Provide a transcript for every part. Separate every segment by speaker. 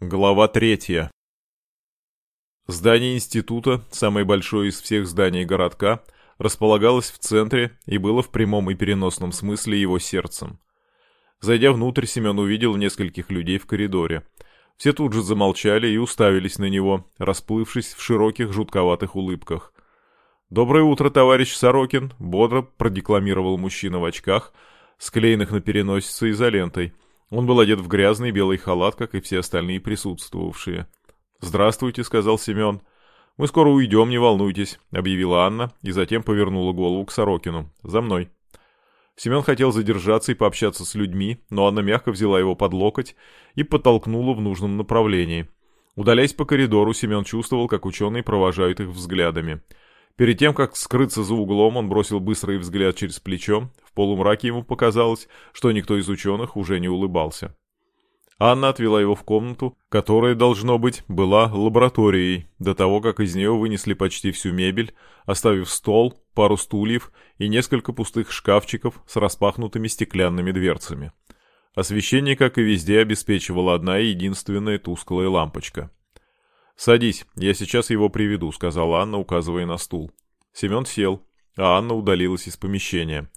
Speaker 1: Глава третья. Здание института, самое большое из всех зданий городка, располагалось в центре и было в прямом и переносном смысле его сердцем. Зайдя внутрь, Семен увидел нескольких людей в коридоре. Все тут же замолчали и уставились на него, расплывшись в широких жутковатых улыбках. «Доброе утро, товарищ Сорокин!» — бодро продекламировал мужчина в очках, склеенных на переносице изолентой — он был одет в грязный белый халат, как и все остальные присутствовавшие. «Здравствуйте», — сказал Семен. «Мы скоро уйдем, не волнуйтесь», — объявила Анна и затем повернула голову к Сорокину. «За мной». Семен хотел задержаться и пообщаться с людьми, но Анна мягко взяла его под локоть и подтолкнула в нужном направлении. Удаляясь по коридору, Семен чувствовал, как ученые провожают их взглядами. Перед тем, как скрыться за углом, он бросил быстрый взгляд через плечо. В полумраке ему показалось, что никто из ученых уже не улыбался. Анна отвела его в комнату, которая, должно быть, была лабораторией, до того, как из нее вынесли почти всю мебель, оставив стол, пару стульев и несколько пустых шкафчиков с распахнутыми стеклянными дверцами. Освещение, как и везде, обеспечивала одна единственная тусклая лампочка. «Садись, я сейчас его приведу», — сказала Анна, указывая на стул. Семен сел, а Анна удалилась из помещения.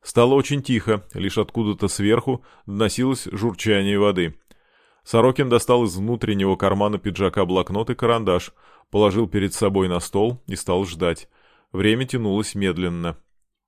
Speaker 1: Стало очень тихо, лишь откуда-то сверху доносилось журчание воды. Сорокин достал из внутреннего кармана пиджака блокнот и карандаш, положил перед собой на стол и стал ждать. Время тянулось медленно.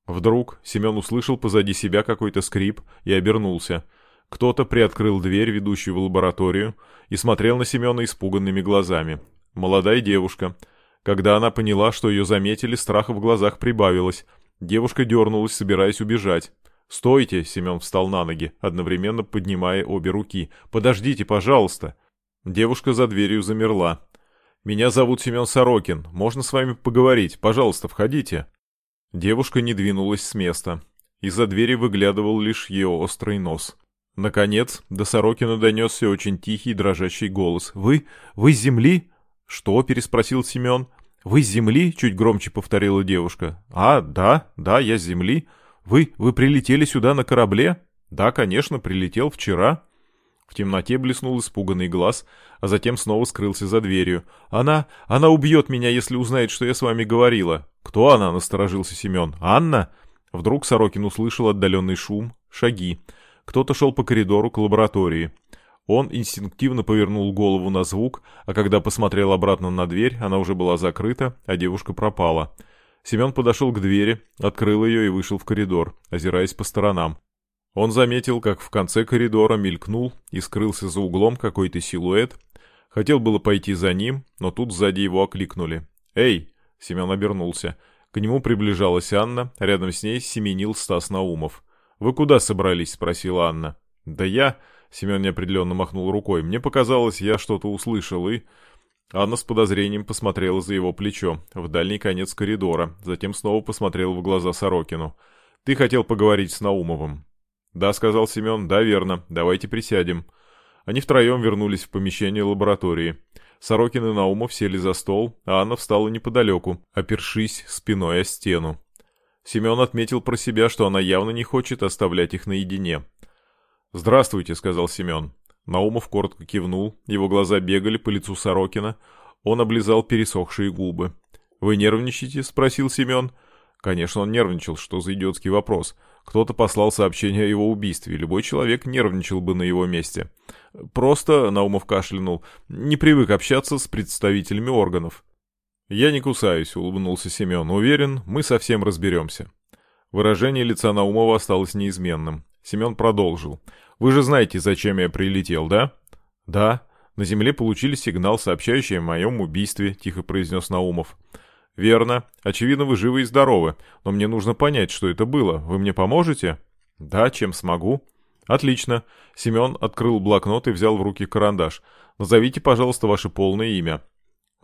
Speaker 1: Вдруг Семен услышал позади себя какой-то скрип и обернулся — кто-то приоткрыл дверь, ведущую в лабораторию, и смотрел на Семена испуганными глазами. Молодая девушка. Когда она поняла, что ее заметили, страха в глазах прибавилось. Девушка дернулась, собираясь убежать. «Стойте!» — Семен встал на ноги, одновременно поднимая обе руки. «Подождите, пожалуйста!» Девушка за дверью замерла. «Меня зовут Семен Сорокин. Можно с вами поговорить? Пожалуйста, входите!» Девушка не двинулась с места. Из-за двери выглядывал лишь ее острый нос. Наконец, до Сорокина донесся очень тихий дрожащий голос. «Вы? Вы с земли?» «Что?» — переспросил Семен. «Вы с земли?» — чуть громче повторила девушка. «А, да, да, я с земли. Вы, вы прилетели сюда на корабле?» «Да, конечно, прилетел вчера». В темноте блеснул испуганный глаз, а затем снова скрылся за дверью. «Она... она убьет меня, если узнает, что я с вами говорила». «Кто она?» — насторожился Семен. «Анна?» Вдруг Сорокин услышал отдаленный шум, шаги. Кто-то шел по коридору к лаборатории. Он инстинктивно повернул голову на звук, а когда посмотрел обратно на дверь, она уже была закрыта, а девушка пропала. Семен подошел к двери, открыл ее и вышел в коридор, озираясь по сторонам. Он заметил, как в конце коридора мелькнул и скрылся за углом какой-то силуэт. Хотел было пойти за ним, но тут сзади его окликнули. «Эй!» — Семен обернулся. К нему приближалась Анна, рядом с ней семенил Стас Наумов. «Вы куда собрались?» — спросила Анна. «Да я...» — Семен неопределенно махнул рукой. «Мне показалось, я что-то услышал и...» Анна с подозрением посмотрела за его плечо, в дальний конец коридора, затем снова посмотрела в глаза Сорокину. «Ты хотел поговорить с Наумовым?» «Да», — сказал Семен, — «да, верно. Давайте присядем». Они втроем вернулись в помещение лаборатории. Сорокин и Наумов сели за стол, а Анна встала неподалеку, опершись спиной о стену. Семен отметил про себя, что она явно не хочет оставлять их наедине. «Здравствуйте», — сказал Семен. Наумов коротко кивнул, его глаза бегали по лицу Сорокина, он облизал пересохшие губы. «Вы нервничаете?» — спросил Семен. Конечно, он нервничал, что за идиотский вопрос. Кто-то послал сообщение о его убийстве, любой человек нервничал бы на его месте. Просто, Наумов кашлянул, не привык общаться с представителями органов. «Я не кусаюсь», — улыбнулся Семен. «Уверен, мы совсем разберемся». Выражение лица Наумова осталось неизменным. Семен продолжил. «Вы же знаете, зачем я прилетел, да?» «Да. На земле получили сигнал, сообщающий о моем убийстве», — тихо произнес Наумов. «Верно. Очевидно, вы живы и здоровы. Но мне нужно понять, что это было. Вы мне поможете?» «Да, чем смогу». «Отлично». Семен открыл блокнот и взял в руки карандаш. «Назовите, пожалуйста, ваше полное имя».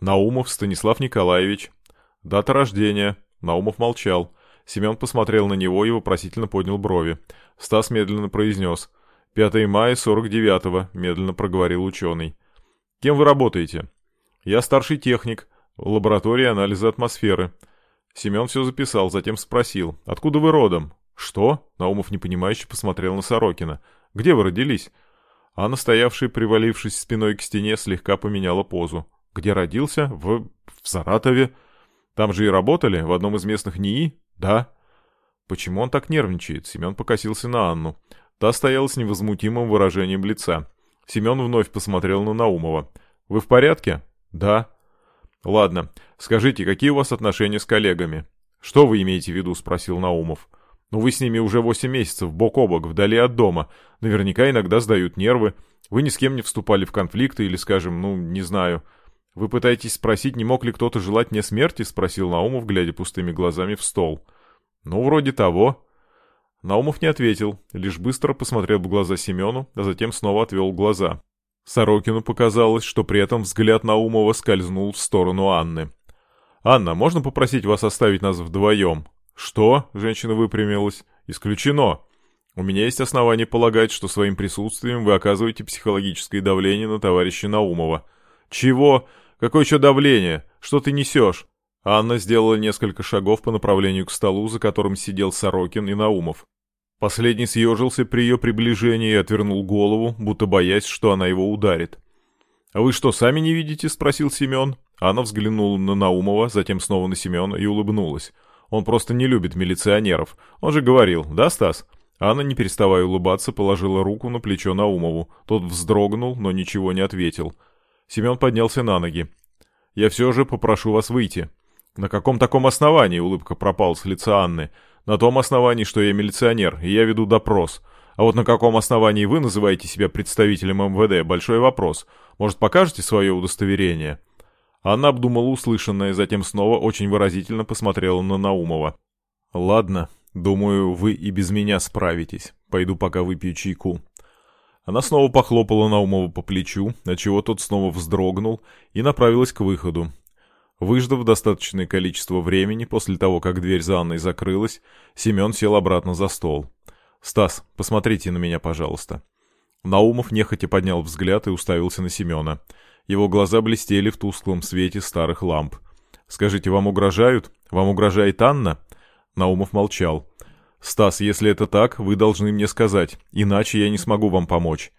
Speaker 1: Наумов Станислав Николаевич. Дата рождения. Наумов молчал. Семен посмотрел на него и вопросительно поднял брови. Стас медленно произнес. «5 мая 49-го», — медленно проговорил ученый. «Кем вы работаете?» «Я старший техник. В лаборатории анализа атмосферы». Семен все записал, затем спросил. «Откуда вы родом?» «Что?» — Наумов непонимающе посмотрел на Сорокина. «Где вы родились?» а настоявший, привалившись спиной к стене, слегка поменяла позу. «Где родился? В... в Саратове. Там же и работали, в одном из местных НИИ? Да». Почему он так нервничает? Семен покосился на Анну. Та стояла с невозмутимым выражением лица. Семен вновь посмотрел на Наумова. «Вы в порядке?» «Да». «Ладно. Скажите, какие у вас отношения с коллегами?» «Что вы имеете в виду?» — спросил Наумов. «Ну вы с ними уже восемь месяцев, бок о бок, вдали от дома. Наверняка иногда сдают нервы. Вы ни с кем не вступали в конфликты или, скажем, ну, не знаю. Вы пытаетесь спросить, не мог ли кто-то желать мне смерти?» — спросил Наумов, глядя пустыми глазами в стол. «Ну, вроде того». Наумов не ответил, лишь быстро посмотрел в глаза Семену, а затем снова отвел глаза. Сорокину показалось, что при этом взгляд Наумова скользнул в сторону Анны. «Анна, можно попросить вас оставить нас вдвоем?» «Что?» — женщина выпрямилась. «Исключено. У меня есть основания полагать, что своим присутствием вы оказываете психологическое давление на товарища Наумова». «Чего? Какое еще давление? Что ты несешь?» Анна сделала несколько шагов по направлению к столу, за которым сидел Сорокин и Наумов. Последний съежился при ее приближении и отвернул голову, будто боясь, что она его ударит. «А вы что, сами не видите?» — спросил Семен. Анна взглянула на Наумова, затем снова на Семена и улыбнулась. Он просто не любит милиционеров. Он же говорил, да, Стас? Анна, не переставая улыбаться, положила руку на плечо Наумову. Тот вздрогнул, но ничего не ответил. Семен поднялся на ноги. «Я все же попрошу вас выйти». «На каком таком основании?» — улыбка пропала с лица Анны. «На том основании, что я милиционер, и я веду допрос. А вот на каком основании вы называете себя представителем МВД — большой вопрос. Может, покажете свое удостоверение?» Она обдумала услышанное, затем снова очень выразительно посмотрела на Наумова. «Ладно, думаю, вы и без меня справитесь. Пойду пока выпью чайку». Она снова похлопала Наумова по плечу, отчего тот снова вздрогнул и направилась к выходу. Выждав достаточное количество времени после того, как дверь за Анной закрылась, Семен сел обратно за стол. «Стас, посмотрите на меня, пожалуйста». Наумов нехотя поднял взгляд и уставился на Семена. Его глаза блестели в тусклом свете старых ламп. «Скажите, вам угрожают? Вам угрожает Анна?» Наумов молчал. «Стас, если это так, вы должны мне сказать, иначе я не смогу вам помочь».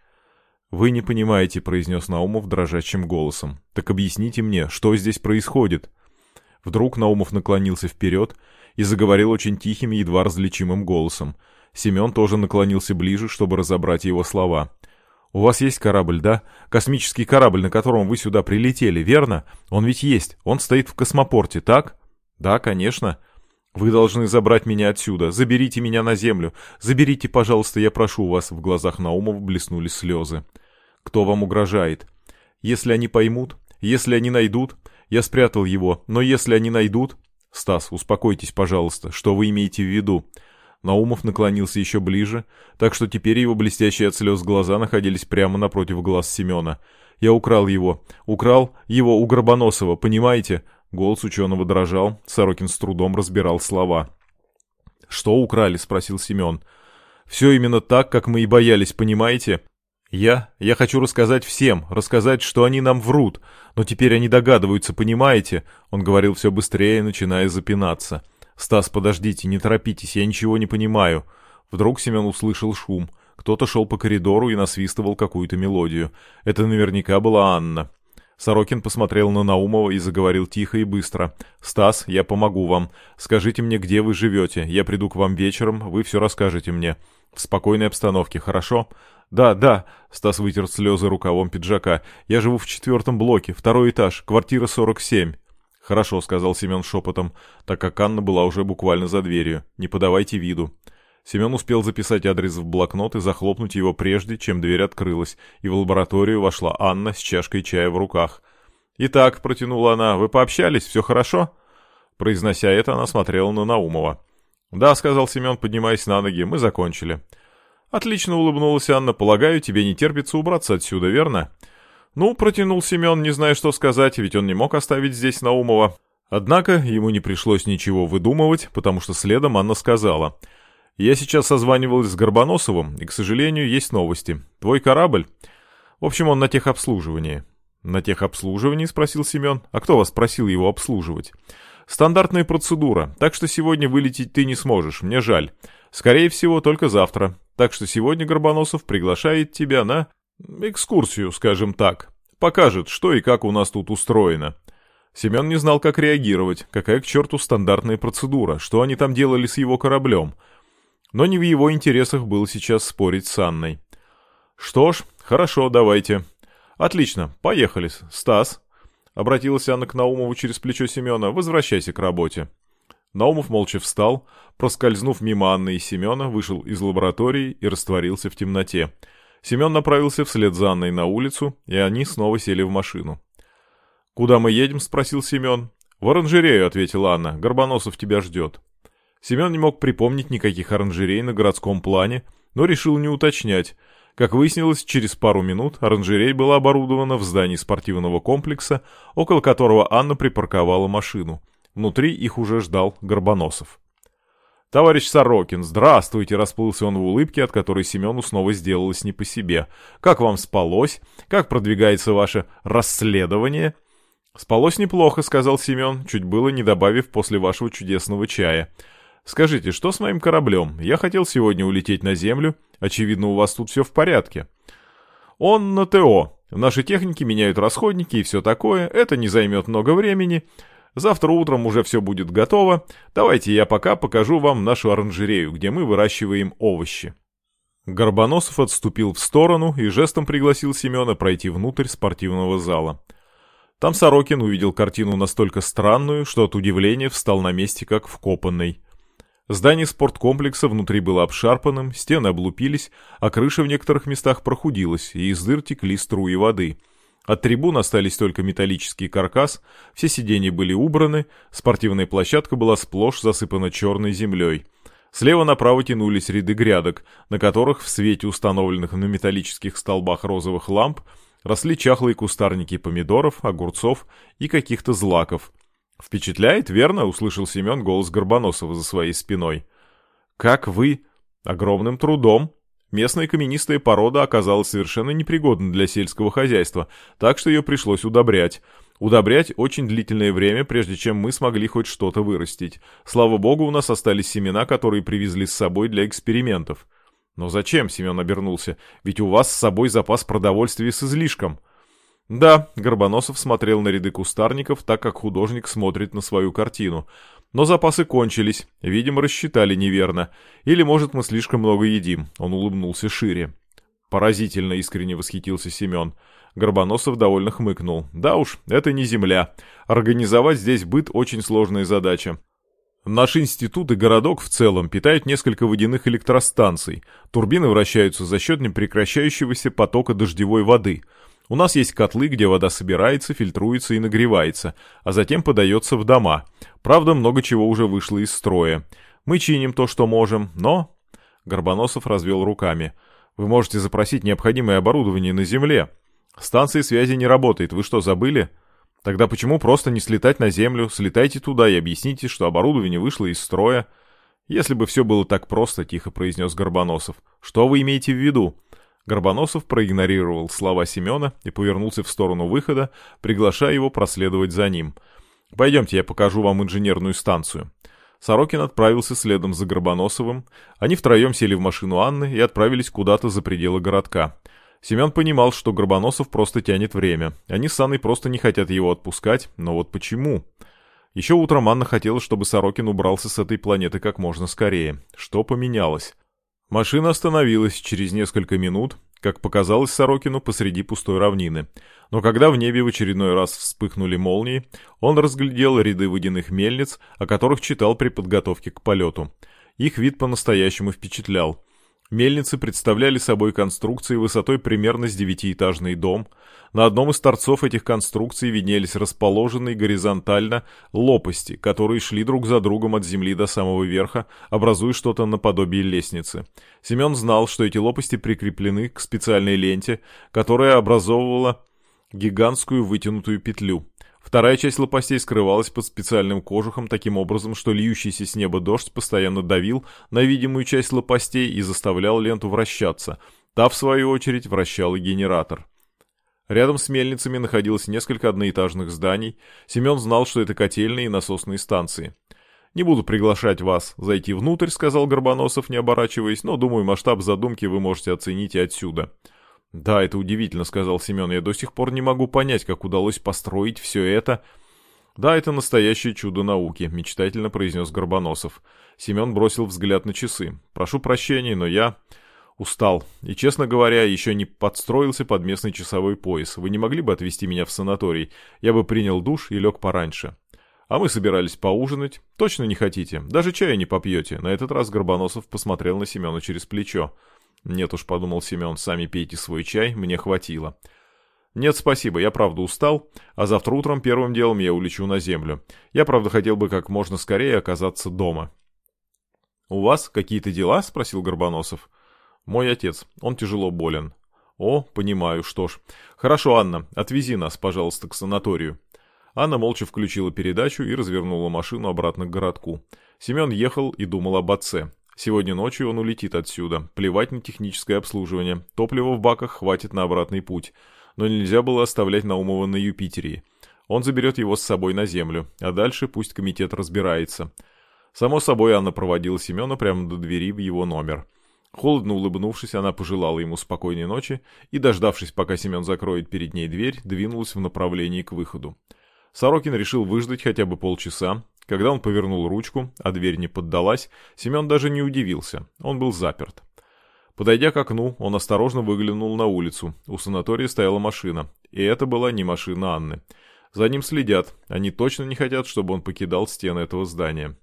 Speaker 1: «Вы не понимаете», — произнес Наумов дрожащим голосом. «Так объясните мне, что здесь происходит?» Вдруг Наумов наклонился вперед и заговорил очень тихим и едва различимым голосом. Семен тоже наклонился ближе, чтобы разобрать его слова. «У вас есть корабль, да? Космический корабль, на котором вы сюда прилетели, верно? Он ведь есть, он стоит в космопорте, так?» «Да, конечно». «Вы должны забрать меня отсюда. Заберите меня на землю. Заберите, пожалуйста, я прошу вас». В глазах Наумова блеснули слезы. «Кто вам угрожает?» «Если они поймут, если они найдут...» «Я спрятал его, но если они найдут...» «Стас, успокойтесь, пожалуйста. Что вы имеете в виду?» Наумов наклонился еще ближе, так что теперь его блестящие от слез глаза находились прямо напротив глаз Семена. «Я украл его. Украл его у Горбоносова, понимаете?» Голос ученого дрожал, Сорокин с трудом разбирал слова. «Что украли?» — спросил Семен. «Все именно так, как мы и боялись, понимаете?» «Я? Я хочу рассказать всем, рассказать, что они нам врут, но теперь они догадываются, понимаете?» Он говорил все быстрее, начиная запинаться. «Стас, подождите, не торопитесь, я ничего не понимаю». Вдруг Семен услышал шум. Кто-то шел по коридору и насвистывал какую-то мелодию. Это наверняка была Анна. Сорокин посмотрел на Наумова и заговорил тихо и быстро. «Стас, я помогу вам. Скажите мне, где вы живете. Я приду к вам вечером, вы все расскажете мне. В спокойной обстановке, хорошо?» «Да, да», — Стас вытер слезы рукавом пиджака. «Я живу в четвертом блоке, второй этаж, квартира 47». «Хорошо», — сказал Семен шепотом, так как Анна была уже буквально за дверью. «Не подавайте виду». Семен успел записать адрес в блокнот и захлопнуть его прежде, чем дверь открылась, и в лабораторию вошла Анна с чашкой чая в руках. «Итак», — протянула она, — «вы пообщались, все хорошо?» Произнося это, она смотрела на Наумова. «Да», — сказал Семен, поднимаясь на ноги, — «мы закончили». «Отлично», — улыбнулась Анна, — «полагаю, тебе не терпится убраться отсюда, верно?» «Ну», — протянул Семен, не зная, что сказать, ведь он не мог оставить здесь Наумова. Однако ему не пришлось ничего выдумывать, потому что следом Анна сказала. «Я сейчас созванивалась с Горбоносовым, и, к сожалению, есть новости. Твой корабль...» В общем, он на техобслуживании. «На техобслуживании?» — спросил Семен. «А кто вас просил его обслуживать?» «Стандартная процедура, так что сегодня вылететь ты не сможешь, мне жаль. Скорее всего, только завтра. Так что сегодня Горбоносов приглашает тебя на...» Экскурсию, скажем так. Покажет, что и как у нас тут устроено. Семен не знал, как реагировать, какая к черту стандартная процедура, что они там делали с его кораблем. Но не в его интересах было сейчас спорить с Анной. «Что ж, хорошо, давайте». «Отлично, поехали. Стас». Обратилась Анна к Наумову через плечо Семена. «Возвращайся к работе». Наумов молча встал, проскользнув мимо Анны и Семена, вышел из лаборатории и растворился в темноте. Семен направился вслед за Анной на улицу, и они снова сели в машину. «Куда мы едем?» — спросил Семен. «В оранжерею», — ответила Анна. «Горбоносов тебя ждет». Семен не мог припомнить никаких оранжерей на городском плане, но решил не уточнять. Как выяснилось, через пару минут оранжерей была оборудована в здании спортивного комплекса, около которого Анна припарковала машину — Внутри их уже ждал Горбоносов. «Товарищ Сорокин, здравствуйте!» — расплылся он в улыбке, от которой Семену снова сделалось не по себе. «Как вам спалось? Как продвигается ваше расследование?» «Спалось неплохо», — сказал Семен, чуть было не добавив после вашего чудесного чая. «Скажите, что с моим кораблем? Я хотел сегодня улететь на Землю. Очевидно, у вас тут все в порядке». «Он на ТО. Наши техники меняют расходники и все такое. Это не займет много времени. Завтра утром уже все будет готово. Давайте я пока покажу вам нашу оранжерею, где мы выращиваем овощи». Горбоносов отступил в сторону и жестом пригласил Семена пройти внутрь спортивного зала. Там Сорокин увидел картину настолько странную, что от удивления встал на месте как вкопанный. Здание спорткомплекса внутри было обшарпанным, стены облупились, а крыша в некоторых местах прохудилась, и из дыр текли струи воды — от трибун остались только металлический каркас, все сиденья были убраны, спортивная площадка была сплошь засыпана черной землей. Слева направо тянулись ряды грядок, на которых в свете установленных на металлических столбах розовых ламп росли чахлые кустарники помидоров, огурцов и каких-то злаков. «Впечатляет, верно?» — услышал Семен голос Горбоносова за своей спиной. «Как вы?» «Огромным трудом», Местная каменистая порода оказалась совершенно непригодна для сельского хозяйства, так что ее пришлось удобрять. Удобрять очень длительное время, прежде чем мы смогли хоть что-то вырастить. Слава богу, у нас остались семена, которые привезли с собой для экспериментов. Но зачем, Семен обернулся, ведь у вас с собой запас продовольствия с излишком. Да, Горбоносов смотрел на ряды кустарников, так как художник смотрит на свою картину. Но запасы кончились, видимо, рассчитали неверно. Или, может, мы слишком много едим. Он улыбнулся шире. Поразительно искренне восхитился Семен. Горбоносов довольно хмыкнул. Да уж, это не земля. Организовать здесь быт очень сложная задача. Наш институт и городок в целом питают несколько водяных электростанций. Турбины вращаются за счет непрекращающегося потока дождевой воды – у нас есть котлы, где вода собирается, фильтруется и нагревается, а затем подается в дома. Правда, много чего уже вышло из строя. Мы чиним то, что можем, но...» Горбоносов развел руками. «Вы можете запросить необходимое оборудование на Земле. Станция связи не работает, вы что, забыли? Тогда почему просто не слетать на Землю, слетайте туда и объясните, что оборудование вышло из строя?» «Если бы все было так просто», — тихо произнес Горбоносов. «Что вы имеете в виду?» Горбоносов проигнорировал слова Семена и повернулся в сторону выхода, приглашая его проследовать за ним. «Пойдемте, я покажу вам инженерную станцию». Сорокин отправился следом за Горбоносовым. Они втроем сели в машину Анны и отправились куда-то за пределы городка. Семен понимал, что Горбоносов просто тянет время. Они с Анной просто не хотят его отпускать, но вот почему? Еще утром Анна хотела, чтобы Сорокин убрался с этой планеты как можно скорее. Что поменялось? Машина остановилась через несколько минут, как показалось Сорокину, посреди пустой равнины. Но когда в небе в очередной раз вспыхнули молнии, он разглядел ряды водяных мельниц, о которых читал при подготовке к полету. Их вид по-настоящему впечатлял. Мельницы представляли собой конструкции высотой примерно с девятиэтажный дом. На одном из торцов этих конструкций виднелись расположенные горизонтально лопасти, которые шли друг за другом от земли до самого верха, образуя что-то наподобие лестницы. Семен знал, что эти лопасти прикреплены к специальной ленте, которая образовывала гигантскую вытянутую петлю. Вторая часть лопастей скрывалась под специальным кожухом таким образом, что льющийся с неба дождь постоянно давил на видимую часть лопастей и заставлял ленту вращаться. Та, в свою очередь, вращал и генератор. Рядом с мельницами находилось несколько одноэтажных зданий. Семен знал, что это котельные и насосные станции. «Не буду приглашать вас зайти внутрь», — сказал Горбоносов, не оборачиваясь, «но, думаю, масштаб задумки вы можете оценить и отсюда». «Да, это удивительно», — сказал Семен. «Я до сих пор не могу понять, как удалось построить все это...» «Да, это настоящее чудо науки», — мечтательно произнес Горбоносов. Семен бросил взгляд на часы. «Прошу прощения, но я...» «Устал. И, честно говоря, еще не подстроился под местный часовой пояс. Вы не могли бы отвезти меня в санаторий? Я бы принял душ и лег пораньше». «А мы собирались поужинать. Точно не хотите? Даже чая не попьете?» На этот раз Горбоносов посмотрел на Семена через плечо. «Нет уж», — подумал Семен, — «сами пейте свой чай, мне хватило». «Нет, спасибо, я правда устал, а завтра утром первым делом я улечу на землю. Я правда хотел бы как можно скорее оказаться дома». «У вас какие-то дела?» — спросил Горбоносов. «Мой отец, он тяжело болен». «О, понимаю, что ж. Хорошо, Анна, отвези нас, пожалуйста, к санаторию». Анна молча включила передачу и развернула машину обратно к городку. Семен ехал и думал об отце. Сегодня ночью он улетит отсюда. Плевать на техническое обслуживание. Топлива в баках хватит на обратный путь. Но нельзя было оставлять Наумова на Юпитере. Он заберет его с собой на Землю, а дальше пусть комитет разбирается. Само собой, Анна проводила Семена прямо до двери в его номер. Холодно улыбнувшись, она пожелала ему спокойной ночи и, дождавшись, пока Семен закроет перед ней дверь, двинулась в направлении к выходу. Сорокин решил выждать хотя бы полчаса, когда он повернул ручку, а дверь не поддалась, Семен даже не удивился, он был заперт. Подойдя к окну, он осторожно выглянул на улицу. У санатория стояла машина, и это была не машина Анны. За ним следят, они точно не хотят, чтобы он покидал стены этого здания.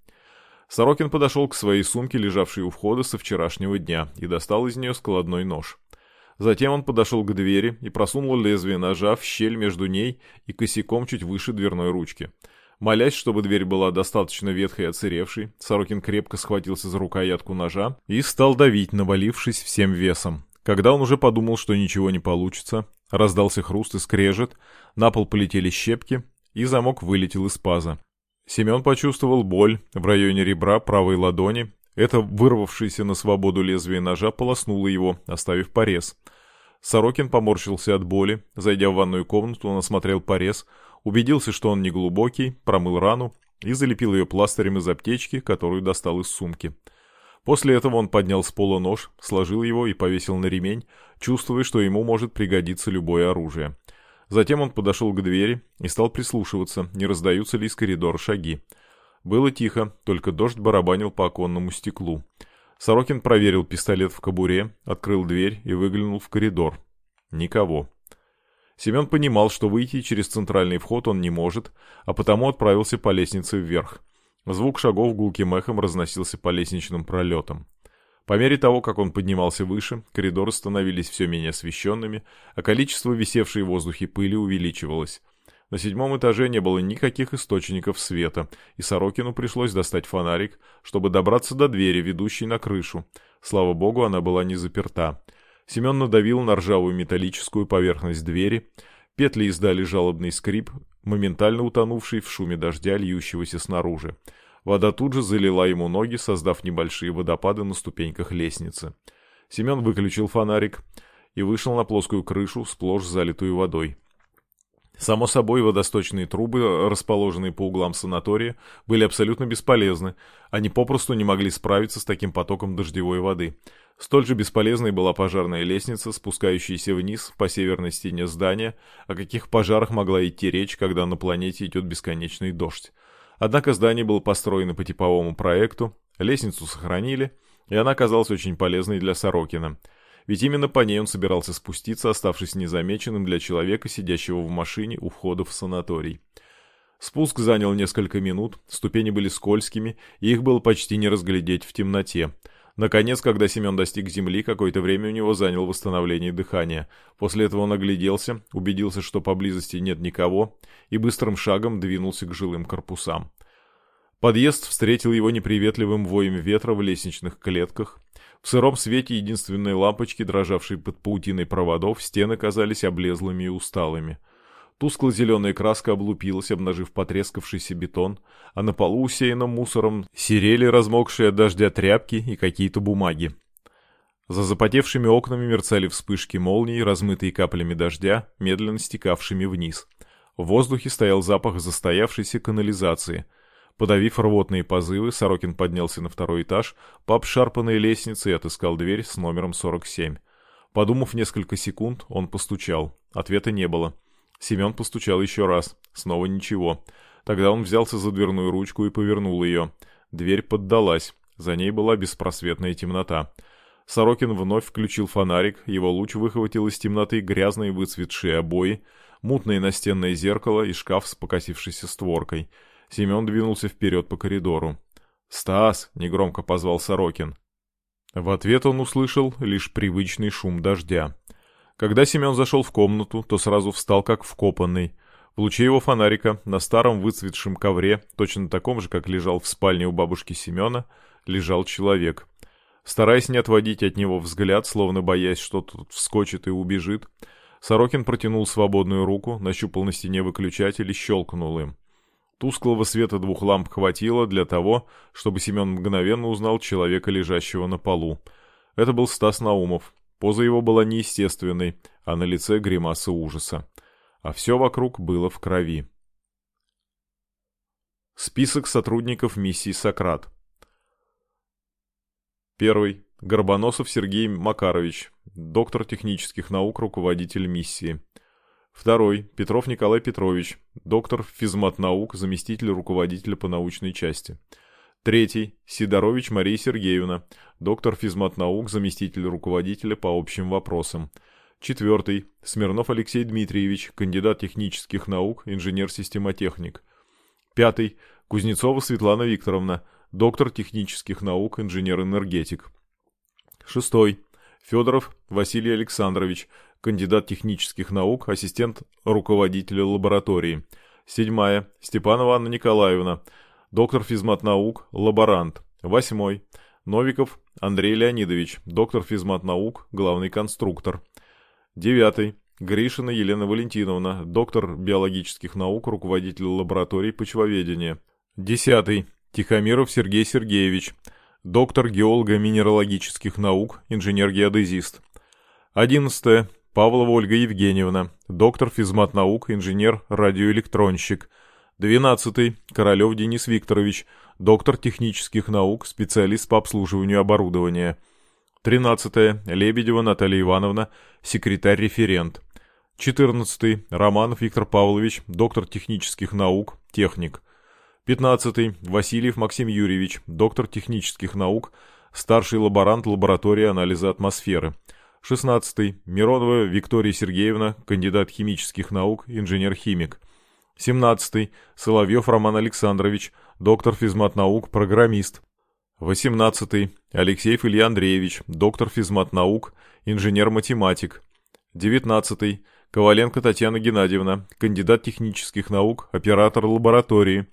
Speaker 1: Сорокин подошел к своей сумке, лежавшей у входа со вчерашнего дня, и достал из нее складной нож. Затем он подошел к двери и просунул лезвие ножа в щель между ней и косяком чуть выше дверной ручки. Молясь, чтобы дверь была достаточно ветхой и отсыревшей, Сорокин крепко схватился за рукоятку ножа и стал давить, навалившись всем весом. Когда он уже подумал, что ничего не получится, раздался хруст и скрежет, на пол полетели щепки, и замок вылетел из паза. Семен почувствовал боль в районе ребра правой ладони. Это вырвавшееся на свободу лезвие ножа полоснуло его, оставив порез. Сорокин поморщился от боли. Зайдя в ванную комнату, он осмотрел порез, убедился, что он не глубокий, промыл рану и залепил ее пластырем из аптечки, которую достал из сумки. После этого он поднял с пола нож, сложил его и повесил на ремень, чувствуя, что ему может пригодиться любое оружие. Затем он подошел к двери и стал прислушиваться, не раздаются ли из коридора шаги. Было тихо, только дождь барабанил по оконному стеклу. Сорокин проверил пистолет в кобуре, открыл дверь и выглянул в коридор. Никого. Семен понимал, что выйти через центральный вход он не может, а потому отправился по лестнице вверх. Звук шагов гулким эхом разносился по лестничным пролетам. По мере того, как он поднимался выше, коридоры становились все менее освещенными, а количество висевшей в воздухе пыли увеличивалось. На седьмом этаже не было никаких источников света, и Сорокину пришлось достать фонарик, чтобы добраться до двери, ведущей на крышу. Слава богу, она была не заперта. Семен надавил на ржавую металлическую поверхность двери. Петли издали жалобный скрип, моментально утонувший в шуме дождя, льющегося снаружи. Вода тут же залила ему ноги, создав небольшие водопады на ступеньках лестницы. Семен выключил фонарик и вышел на плоскую крышу, сплошь залитую водой. Само собой, водосточные трубы, расположенные по углам санатория, были абсолютно бесполезны. Они попросту не могли справиться с таким потоком дождевой воды. Столь же бесполезной была пожарная лестница, спускающаяся вниз по северной стене здания, о каких пожарах могла идти речь, когда на планете идет бесконечный дождь. Однако здание было построено по типовому проекту, лестницу сохранили, и она оказалась очень полезной для Сорокина. Ведь именно по ней он собирался спуститься, оставшись незамеченным для человека, сидящего в машине у входа в санаторий. Спуск занял несколько минут, ступени были скользкими, и их было почти не разглядеть в темноте – Наконец, когда Семен достиг земли, какое-то время у него заняло восстановление дыхания. После этого он огляделся, убедился, что поблизости нет никого, и быстрым шагом двинулся к жилым корпусам. Подъезд встретил его неприветливым воем ветра в лестничных клетках. В сыром свете единственной лампочки, дрожавшей под паутиной проводов, стены казались облезлыми и усталыми. Тускло-зеленая краска облупилась, обнажив потрескавшийся бетон, а на полу, усеянном мусором, серели размокшие от дождя тряпки и какие-то бумаги. За запотевшими окнами мерцали вспышки молний, размытые каплями дождя, медленно стекавшими вниз. В воздухе стоял запах застоявшейся канализации. Подавив рвотные позывы, Сорокин поднялся на второй этаж по обшарпанной лестнице и отыскал дверь с номером 47. Подумав несколько секунд, он постучал. Ответа не было. Семен постучал еще раз. Снова ничего. Тогда он взялся за дверную ручку и повернул ее. Дверь поддалась. За ней была беспросветная темнота. Сорокин вновь включил фонарик, его луч выхватил из темноты грязные выцветшие обои, мутное настенное зеркало и шкаф с покосившейся створкой. Семен двинулся вперед по коридору. «Стас!» — негромко позвал Сорокин. В ответ он услышал лишь привычный шум дождя. Когда Семен зашел в комнату, то сразу встал как вкопанный. В луче его фонарика на старом выцветшем ковре, точно таком же, как лежал в спальне у бабушки Семена, лежал человек. Стараясь не отводить от него взгляд, словно боясь, что тут вскочит и убежит, Сорокин протянул свободную руку, нащупал на стене выключатель и щелкнул им. Тусклого света двух ламп хватило для того, чтобы Семен мгновенно узнал человека, лежащего на полу. Это был Стас Наумов. Поза его была неестественной, а на лице гримаса ужаса. А все вокруг было в крови. Список сотрудников миссии «Сократ». Первый. Горбоносов Сергей Макарович, доктор технических наук, руководитель миссии. Второй. Петров Николай Петрович, доктор физмат-наук, заместитель руководителя по научной части. Третий. Сидорович Мария Сергеевна, доктор физмат-наук, заместитель руководителя по общим вопросам. Четвертый. Смирнов Алексей Дмитриевич, кандидат технических наук, инженер-системотехник. Пятый. Кузнецова Светлана Викторовна, доктор технических наук, инженер-энергетик. Шестой. Федоров Василий Александрович, кандидат технических наук, ассистент руководителя лаборатории. Седьмая. Степанова Анна Николаевна, доктор физмат-наук, лаборант. Восьмой. Новиков Андрей Леонидович, доктор физмат-наук, главный конструктор. Девятый. Гришина Елена Валентиновна, доктор биологических наук, руководитель лаборатории почвоведения. Десятый. Тихомиров Сергей Сергеевич, доктор геолого-минералогических наук, инженер-геодезист. 11. Павлова Ольга Евгеньевна, доктор физмат-наук, инженер-радиоэлектронщик. 12. Королев Денис Викторович, доктор технических наук, специалист по обслуживанию оборудования. 13. Лебедева Наталья Ивановна, секретарь-референт. 14. Романов Виктор Павлович, доктор технических наук, техник. 15. Васильев Максим Юрьевич, доктор технических наук, старший лаборант лаборатории анализа атмосферы. 16. Миронова Виктория Сергеевна, кандидат химических наук, инженер-химик. 17. Соловьев Роман Александрович, доктор физмат-наук, программист. 18. Алексеев Илья Андреевич, доктор физмат-наук, инженер-математик. 19. Коваленко Татьяна Геннадьевна, кандидат технических наук, оператор лаборатории.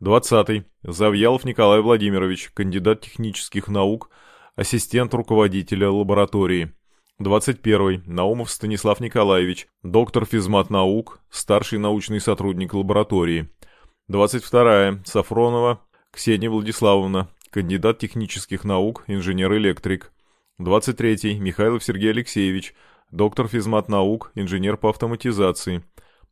Speaker 1: 20. Завьялов Николай Владимирович, кандидат технических наук, ассистент руководителя лаборатории. 21. Наумов Станислав Николаевич, доктор физмат наук, старший научный сотрудник лаборатории. 22. Сафронова Ксения Владиславовна, кандидат технических наук, инженер-электрик. 23. Михайлов Сергей Алексеевич, доктор физмат наук, инженер по автоматизации.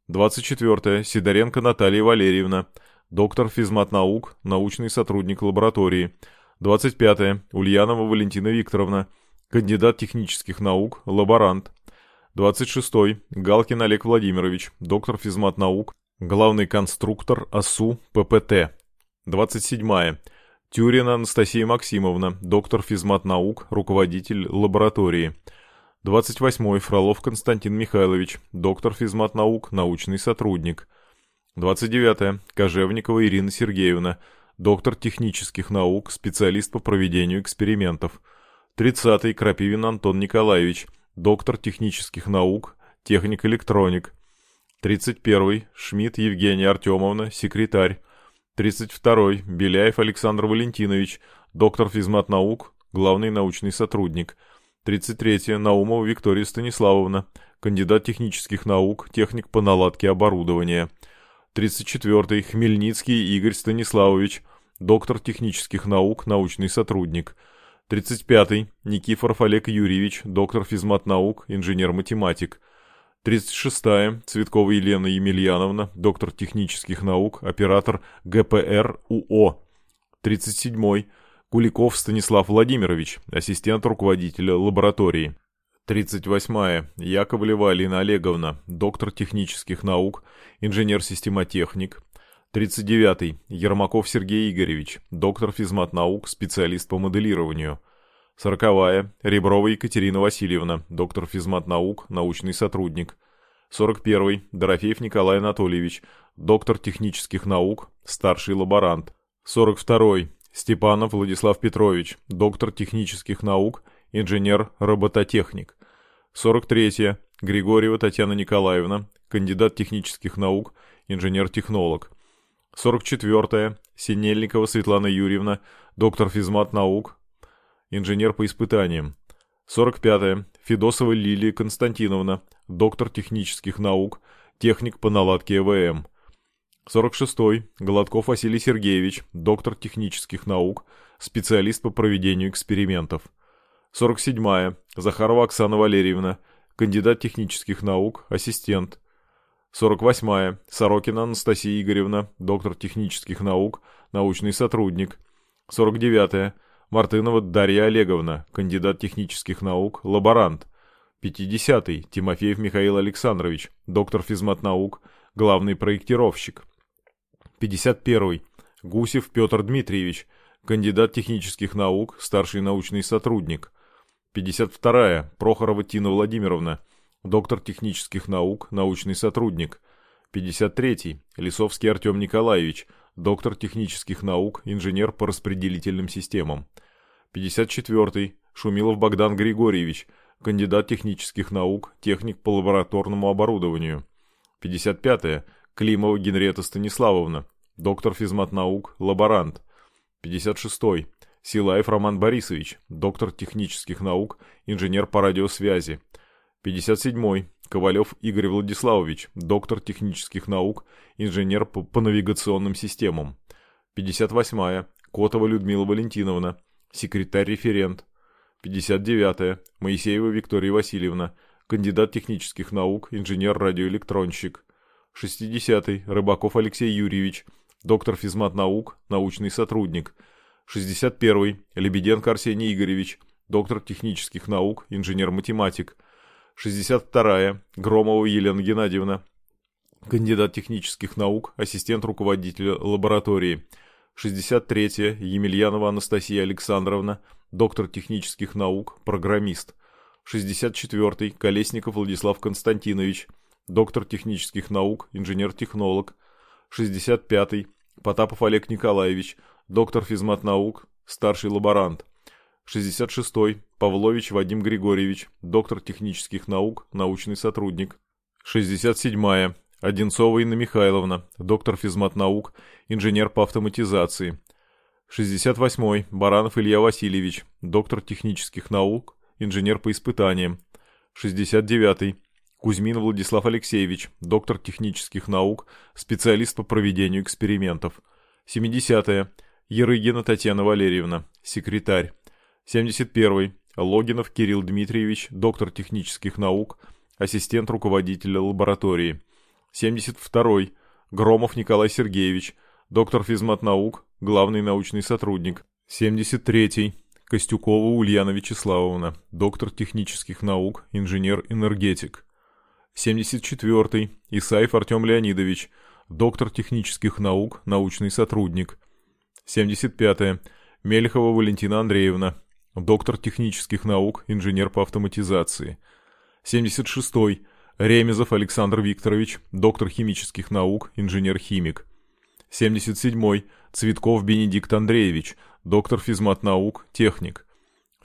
Speaker 1: 24. Сидоренко Наталья Валерьевна, доктор физмат-наук, научный сотрудник лаборатории. 25. -е. Ульянова Валентина Викторовна, кандидат технических наук, лаборант. 26. -й. Галкин Олег Владимирович, доктор физмат-наук, главный конструктор АСУ ППТ. 27. -я. Тюрина Анастасия Максимовна, доктор физмат-наук, руководитель лаборатории. 28. Фролов Константин Михайлович, доктор физмат-наук, научный сотрудник. 29. -е. Кожевникова Ирина Сергеевна, доктор технических наук, специалист по проведению экспериментов. 30. -й. Крапивин Антон Николаевич, доктор технических наук, техник-электроник. 31. -й. Шмидт Евгения Артемовна, секретарь. 32. -й. Беляев Александр Валентинович, доктор физмат-наук, главный научный сотрудник. 33. -е. Наумова Виктория Станиславовна, кандидат технических наук, техник по наладке оборудования. 34-й Хмельницкий Игорь Станиславович, доктор технических наук, научный сотрудник. 35-й Никифоров Олег Юрьевич, доктор физмат-наук, инженер-математик. 36-я Цветкова Елена Емельяновна, доктор технических наук, оператор ГПР УО. 37-й Куликов Станислав Владимирович, ассистент руководителя лаборатории. 38. Яковлева Алина Олеговна, доктор технических наук, инженер-системотехник. 39. Ермаков Сергей Игоревич, доктор физмат-наук, специалист по моделированию. 40. Реброва Екатерина Васильевна, доктор физмат-наук, научный сотрудник. 41. Дорофеев Николай Анатольевич, доктор технических наук, старший лаборант. 42. Степанов Владислав Петрович, доктор технических наук, инженер-робототехник. 43. Григорьева Татьяна Николаевна, кандидат технических наук, инженер-технолог. 44. Синельникова Светлана Юрьевна, доктор физмат наук, инженер по испытаниям. 45. Федосова Лилия Константиновна, доктор технических наук, техник по наладке ЭВМ. 46. Голодков Василий Сергеевич, доктор технических наук, специалист по проведению экспериментов. 47. Захарова Оксана Валерьевна, кандидат технических наук, ассистент. 48. Сорокина Анастасия Игоревна, доктор технических наук, научный сотрудник. 49. Мартынова Дарья Олеговна, кандидат технических наук, лаборант. 50. Тимофеев Михаил Александрович, доктор физмат-наук, главный проектировщик. 51. Гусев Петр Дмитриевич, кандидат технических наук, старший научный сотрудник. 52. Прохорова Тина Владимировна, доктор технических наук, научный сотрудник. 53. Лисовский Артем Николаевич, доктор технических наук, инженер по распределительным системам. 54. Шумилов Богдан Григорьевич, кандидат технических наук, техник по лабораторному оборудованию. 55. Климова Генрета Станиславовна, доктор физмат-наук, лаборант. 56. Силаев Роман Борисович, доктор технических наук, инженер по радиосвязи. 57. Ковалев Игорь Владиславович, доктор технических наук, инженер по, по навигационным системам. 58. Котова Людмила Валентиновна, секретарь-референт. 59. Моисеева Виктория Васильевна, кандидат технических наук, инженер-радиоэлектронщик. 60. Рыбаков Алексей Юрьевич, доктор физмат-наук, научный сотрудник. 61. Лебеденко Арсений Игоревич, доктор технических наук, инженер-математик. 62. Громова Елена Геннадьевна, кандидат технических наук, ассистент руководителя лаборатории. 63. Емельянова Анастасия Александровна, доктор технических наук, программист. 64. Колесников Владислав Константинович, доктор технических наук, инженер-технолог. 65. Потапов Олег Николаевич, доктор физмат-наук, старший лаборант. 66. Павлович Вадим Григорьевич, доктор технических наук, научный сотрудник. 67. Одинцова Инна Михайловна, доктор физмат-наук, инженер по автоматизации. 68. Баранов Илья Васильевич, доктор технических наук, инженер по испытаниям. 69. Кузьмин Владислав Алексеевич, доктор технических наук, специалист по проведению экспериментов. 70. Ерыгина Татьяна Валерьевна, секретарь. 71. Логинов Кирилл Дмитриевич, доктор технических наук, ассистент руководителя лаборатории. 72. Громов Николай Сергеевич, доктор физмат-наук, главный научный сотрудник. 73. Костюкова Ульяна Вячеславовна, доктор технических наук, инженер-энергетик. 74. Исаев Артем Леонидович, доктор технических наук, научный сотрудник. 75. Мельхова Валентина Андреевна, доктор технических наук, инженер по автоматизации. 76. Ремезов Александр Викторович, доктор химических наук, инженер-химик. 77. Цветков Бенедикт Андреевич, доктор физмат-наук, техник.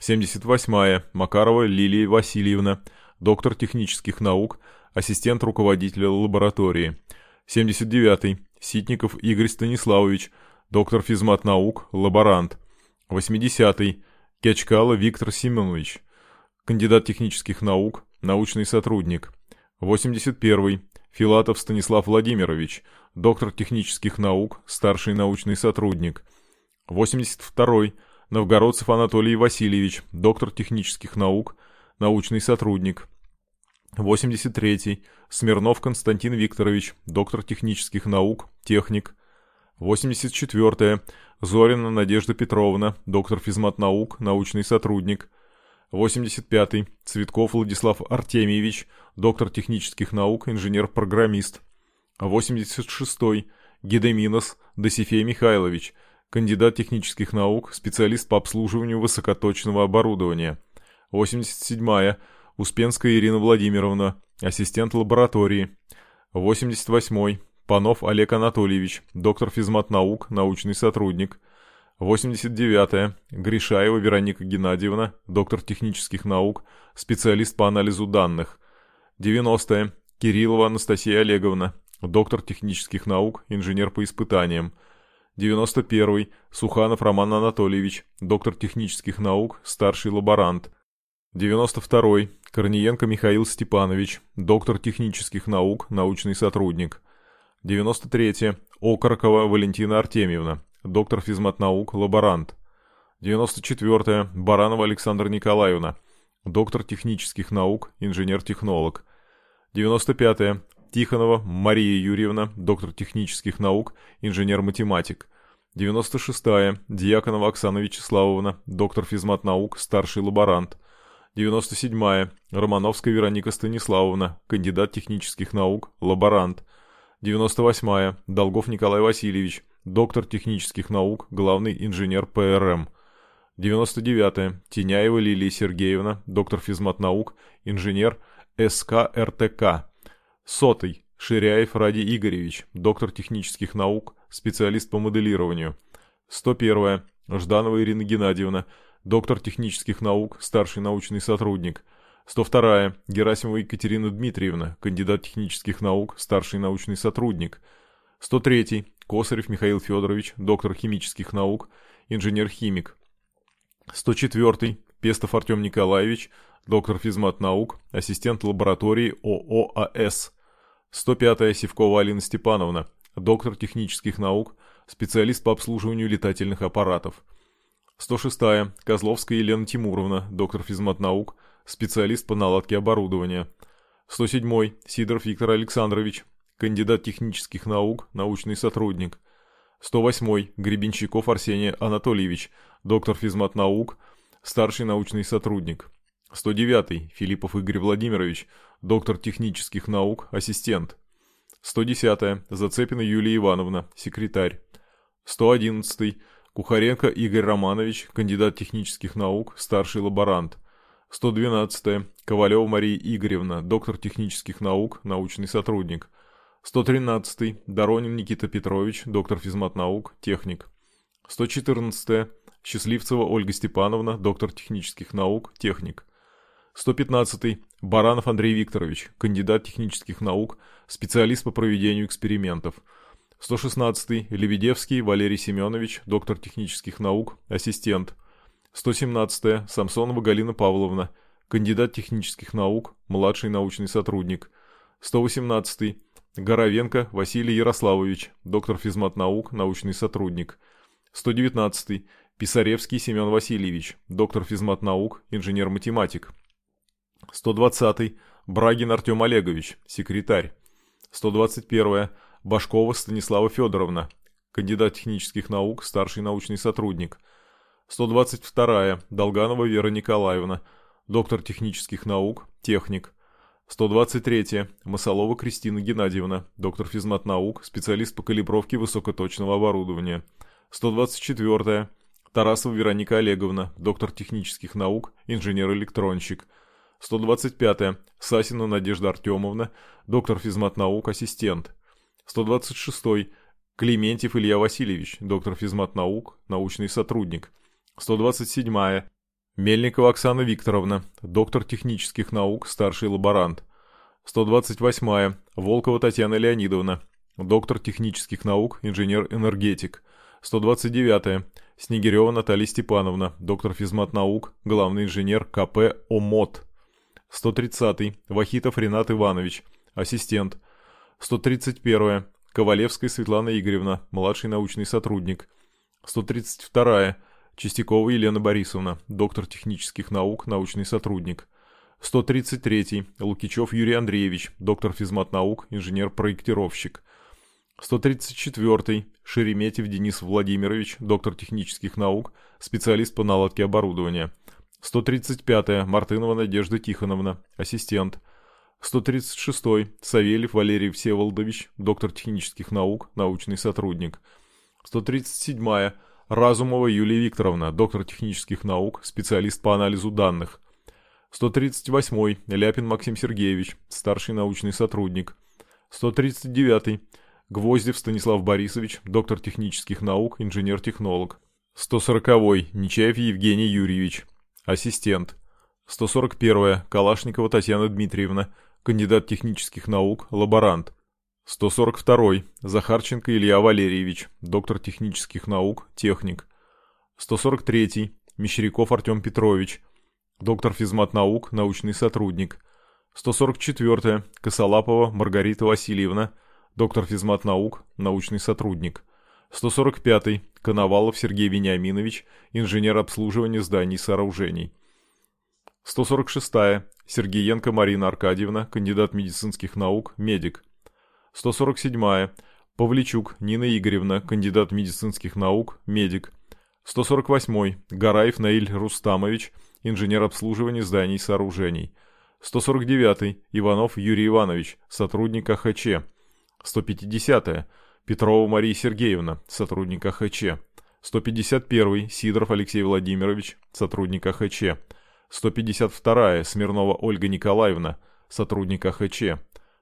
Speaker 1: 78. Макарова Лилия Васильевна, доктор технических наук, ассистент руководителя лаборатории. 79. Ситников Игорь Станиславович, доктор физмат-наук, лаборант. 80. Кячкало Виктор Семенович, кандидат технических наук, научный сотрудник. 81. Филатов Станислав Владимирович, доктор технических наук, старший научный сотрудник. 82. Новгородцев Анатолий Васильевич, доктор технических наук, научный сотрудник. 83. Смирнов Константин Викторович, доктор технических наук, техник. 84. Зорина Надежда Петровна, доктор физмат-наук, научный сотрудник. 85-й. Цветков Владислав Артемьевич, доктор технических наук, инженер-программист. 86-й. Гедеминос Досифей Михайлович, кандидат технических наук, специалист по обслуживанию высокоточного оборудования. 87-я. Успенская Ирина Владимировна, ассистент лаборатории. 88-й. Панов Олег Анатольевич, доктор физмат-наук, научный сотрудник. 89-я. Гришаева Вероника Геннадьевна, доктор технических наук, специалист по анализу данных. 90-я. Кириллова Анастасия Олеговна, доктор технических наук, инженер по испытаниям. 91-й. Суханов Роман Анатольевич, доктор технических наук, старший лаборант. 92-й. Корниенко Михаил Степанович, доктор технических наук, научный сотрудник. 93-е. Окорокова Валентина Артемьевна, доктор физматнаук, лаборант. 94-е. Баранова Александра Николаевна, доктор технических наук, инженер-технолог. 95-е. Тихонова Мария Юрьевна, доктор технических наук, инженер-математик. 96-я. Дьяконова Оксана Вячеславовна, доктор физмат-наук, старший лаборант. 97-я. Романовская Вероника Станиславовна, кандидат технических наук, лаборант. 98-я. Долгов Николай Васильевич, доктор технических наук, главный инженер ПРМ. 99-я. Теняева Лилия Сергеевна, доктор физмат-наук, инженер СКРТК. Сотый. Ширяев Ради Игоревич, доктор технических наук, специалист по моделированию. 101. Жданова Ирина Геннадьевна, доктор технических наук, старший научный сотрудник. 102. Герасимова Екатерина Дмитриевна, кандидат технических наук, старший научный сотрудник. 103. Косарев Михаил Федорович, доктор химических наук, инженер-химик. 104. Пестов Артем Николаевич, доктор физмат наук, ассистент лаборатории ООАС. 105-я Севкова Алина Степановна, доктор технических наук, специалист по обслуживанию летательных аппаратов. 106-я Козловская Елена Тимуровна, доктор физмат-наук, специалист по наладке оборудования. 107-й Сидоров Виктор Александрович, кандидат технических наук, научный сотрудник. 108-й Гребенщиков Арсений Анатольевич, доктор физмат-наук, старший научный сотрудник. 109-й Филиппов Игорь Владимирович, доктор технических наук, ассистент. 110-я Зацепина Юлия Ивановна, секретарь. 111-й Кухаренко Игорь Романович, кандидат технических наук, старший лаборант. 112-я Ковалева Мария Игоревна, доктор технических наук, научный сотрудник. 113-й Доронин Никита Петрович, доктор физмат-наук, техник. 114-я Счастливцева Ольга Степановна, доктор технических наук, техник. 115-й. Баранов Андрей Викторович, кандидат технических наук, специалист по проведению экспериментов. 116-й. Лебедевский Валерий Семенович, доктор технических наук, ассистент. 117-я. Самсонова Галина Павловна, кандидат технических наук, младший научный сотрудник. 118-й. Горовенко Василий Ярославович, доктор физмат-наук, научный сотрудник. 119-й. Писаревский Семен Васильевич, доктор физмат-наук, инженер-математик. 120-й. Брагин Артем Олегович, секретарь. 121-я. Башкова Станислава Федоровна, кандидат технических наук, старший научный сотрудник. 122-я. Долганова Вера Николаевна, доктор технических наук, техник. 123-я. Масолова Кристина Геннадьевна, доктор физмат-наук, специалист по калибровке высокоточного оборудования. 124-я. Тарасова Вероника Олеговна, доктор технических наук, инженер-электронщик. 125-я. Сасина Надежда Артемовна, доктор физмат-наук, ассистент. 126-й. Клементьев Илья Васильевич, доктор физмат-наук, научный сотрудник. 127-я. Мельникова Оксана Викторовна, доктор технических наук, старший лаборант. 128-я. Волкова Татьяна Леонидовна, доктор технических наук, инженер-энергетик. 129-я. Снегирева Наталья Степановна, доктор физмат-наук, главный инженер КП ОМОД. 130-й. Вахитов Ренат Иванович, ассистент. 131-я. Ковалевская Светлана Игоревна, младший научный сотрудник. 132-я. Чистякова Елена Борисовна, доктор технических наук, научный сотрудник. 133-й. Лукичев Юрий Андреевич, доктор физмат-наук, инженер-проектировщик. 134-й. Шереметьев Денис Владимирович, доктор технических наук, специалист по наладке оборудования. 135-я Мартынова Надежда Тихоновна, ассистент. 136-й Савельев Валерий Всеволодович, доктор технических наук, научный сотрудник. 137-я Разумова Юлия Викторовна, доктор технических наук, специалист по анализу данных. 138-й Ляпин Максим Сергеевич, старший научный сотрудник. 139-й Гвоздев Станислав Борисович, доктор технических наук, инженер-технолог. 140-й Нечаев Евгений Юрьевич, ассистент. 141-я Калашникова Татьяна Дмитриевна, кандидат технических наук, лаборант. 142-й Захарченко Илья Валерьевич, доктор технических наук, техник. 143-й Мещеряков Артем Петрович, доктор физмат наук, научный сотрудник. 144-я Косолапова Маргарита Васильевна, доктор физмат наук, научный сотрудник. 145-й Коновалов Сергей Вениаминович, инженер обслуживания зданий и сооружений. 146-я Сергеенко Марина Аркадьевна, кандидат медицинских наук, медик. 147-я Павличук Нина Игоревна, кандидат медицинских наук, медик. 148-й Гараев Наиль Рустамович, инженер обслуживания зданий и сооружений. 149-й Иванов Юрий Иванович, сотрудник АХЧ. 150-я Петрова Мария Сергеевна, сотрудник АХЧ. 151-й Сидоров Алексей Владимирович, сотрудник АХЧ. 152-я Смирнова Ольга Николаевна, сотрудник АХЧ.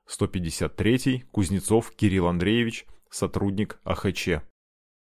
Speaker 1: 153-й Кузнецов Кирилл Андреевич, сотрудник АХЧ.